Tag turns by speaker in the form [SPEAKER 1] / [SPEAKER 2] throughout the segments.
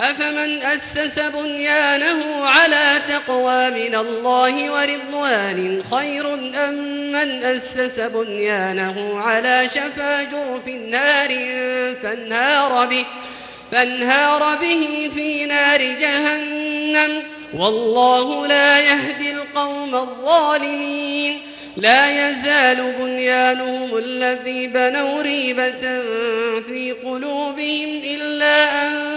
[SPEAKER 1] أفمن أسس بنيانه على تقوى من الله ورضوان خير أم من أسس بنيانه على شفا جرف نار فانهار به فانهار به في نار جهنم. والله لا يهدي القوم الظالمين. لا يزال بنيانهم الذي بنوا ريبة في قلوبهم إلا أن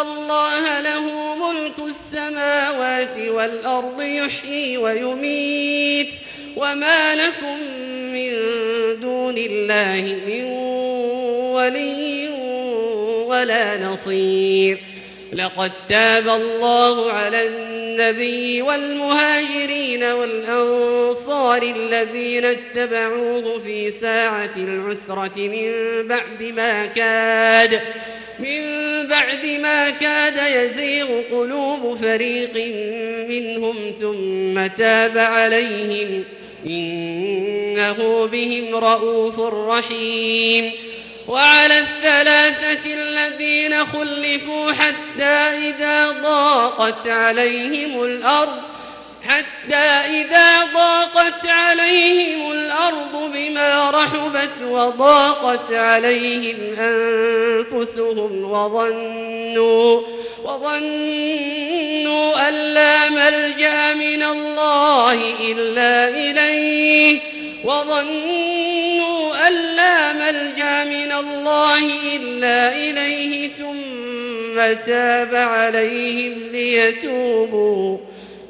[SPEAKER 1] الله له ملك السماوات والأرض يحيي ويميت وما لكم من دون الله من ولي ولا نصير. لقد تاب الله على النبي والمهاجرين والأنصار الذين اتبعوه في ساعة العسرة من بعد ما كاد. من بعد ما كاد يزيغ قلوب فريق منهم ثم تاب عليهم إنه بهم رؤوف رحيم. وعلى الثلاثة الذين خلفوا حتى إذا ضاقت عليهم الأرض حتى إذا ضاقت عليهم الأرض بما رحبت وضاقت عليهم أنفسهم وظنوا وظنوا أن لا ملجأ من الله إلا إليه وظنوا أن لا ملجأ من الله إلا إليه ثم تاب عليهم ليتوبوا